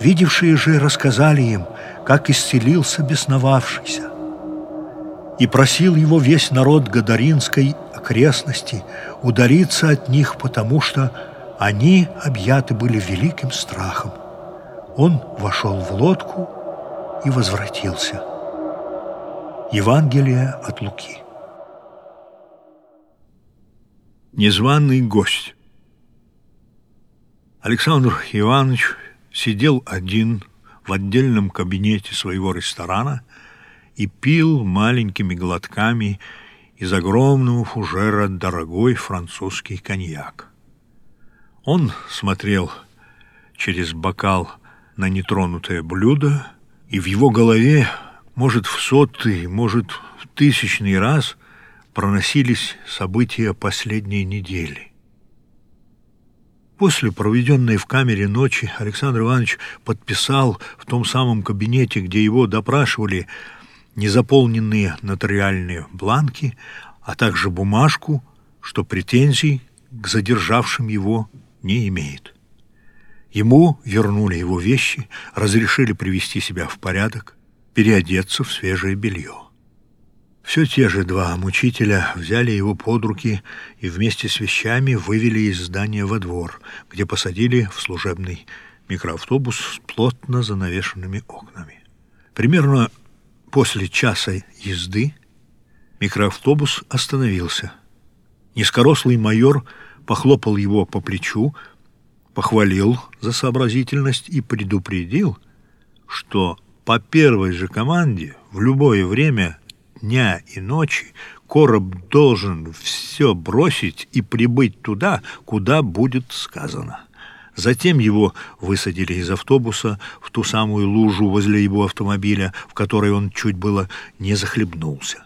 Видевшие же рассказали им, как исцелился бесновавшийся. И просил его весь народ Гадаринской окрестности удариться от них, потому что они объяты были великим страхом. Он вошел в лодку и возвратился. Евангелие от Луки. Незваный гость. Александр Иванович сидел один в отдельном кабинете своего ресторана и пил маленькими глотками из огромного фужера дорогой французский коньяк. Он смотрел через бокал на нетронутое блюдо, и в его голове, может, в сотый, может, в тысячный раз проносились события последней недели. После проведенной в камере ночи Александр Иванович подписал в том самом кабинете, где его допрашивали, незаполненные нотариальные бланки, а также бумажку, что претензий к задержавшим его не имеет. Ему вернули его вещи, разрешили привести себя в порядок, переодеться в свежее белье. Все те же два мучителя взяли его под руки и вместе с вещами вывели из здания во двор, где посадили в служебный микроавтобус с плотно занавешенными окнами. Примерно после часа езды микроавтобус остановился. Низкорослый майор похлопал его по плечу, похвалил за сообразительность и предупредил, что по первой же команде в любое время дня и ночи короб должен все бросить и прибыть туда, куда будет сказано. Затем его высадили из автобуса в ту самую лужу возле его автомобиля, в которой он чуть было не захлебнулся.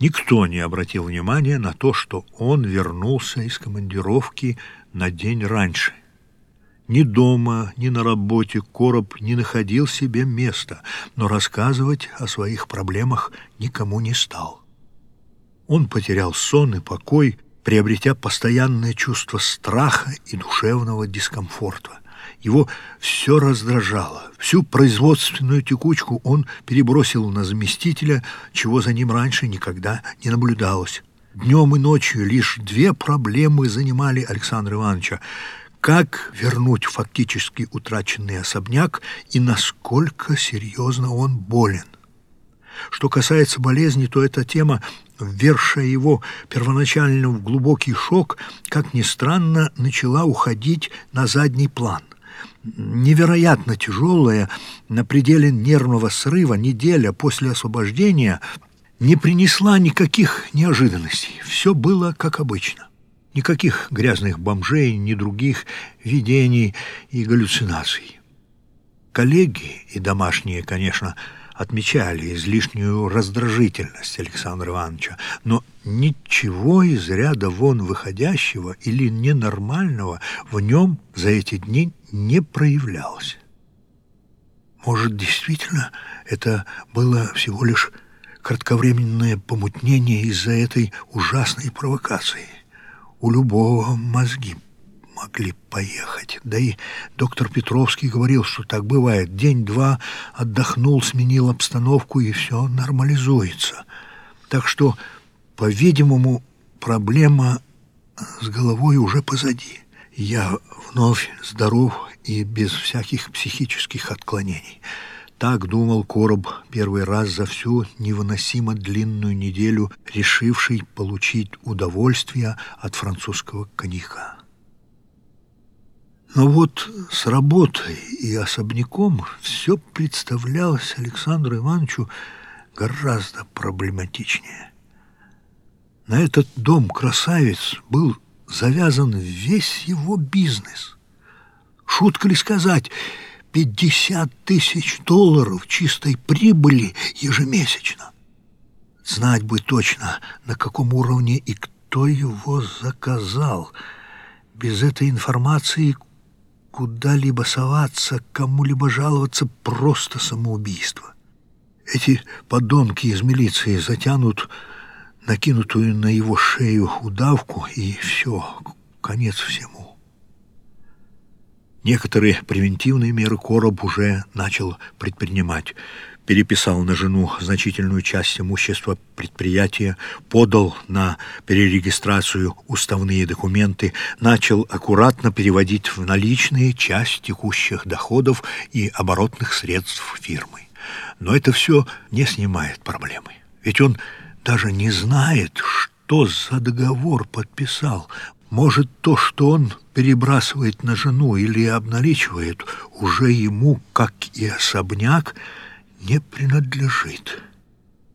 Никто не обратил внимания на то, что он вернулся из командировки на день раньше – ни дома, ни на работе Короб не находил себе места, но рассказывать о своих проблемах никому не стал. Он потерял сон и покой, приобретя постоянное чувство страха и душевного дискомфорта. Его все раздражало. Всю производственную текучку он перебросил на заместителя, чего за ним раньше никогда не наблюдалось. Днем и ночью лишь две проблемы занимали Александра Ивановича как вернуть фактически утраченный особняк и насколько серьезно он болен. Что касается болезни, то эта тема, ввершая его первоначально в глубокий шок, как ни странно, начала уходить на задний план. Невероятно тяжелая, на пределе нервного срыва неделя после освобождения не принесла никаких неожиданностей. Все было как обычно. Никаких грязных бомжей, ни других видений и галлюцинаций. Коллеги и домашние, конечно, отмечали излишнюю раздражительность Александра Ивановича, но ничего из ряда вон выходящего или ненормального в нем за эти дни не проявлялось. Может, действительно, это было всего лишь кратковременное помутнение из-за этой ужасной провокации? У любого мозги могли поехать. Да и доктор Петровский говорил, что так бывает. День-два отдохнул, сменил обстановку, и все нормализуется. Так что, по-видимому, проблема с головой уже позади. Я вновь здоров и без всяких психических отклонений. Так думал Короб первый раз за всю невыносимо длинную неделю, решивший получить удовольствие от французского коньяка. Но вот с работой и особняком все представлялось Александру Ивановичу гораздо проблематичнее. На этот дом-красавец был завязан весь его бизнес. Шутка ли сказать – 50 тысяч долларов чистой прибыли ежемесячно. Знать бы точно, на каком уровне и кто его заказал. Без этой информации куда-либо соваться, кому-либо жаловаться – просто самоубийство. Эти подонки из милиции затянут накинутую на его шею удавку, и все, конец всему. Некоторые превентивные меры Короб уже начал предпринимать. Переписал на жену значительную часть имущества предприятия, подал на перерегистрацию уставные документы, начал аккуратно переводить в наличные часть текущих доходов и оборотных средств фирмы. Но это все не снимает проблемы. Ведь он даже не знает, что за договор подписал. Может, то, что он перебрасывает на жену или обналичивает, уже ему, как и особняк, не принадлежит».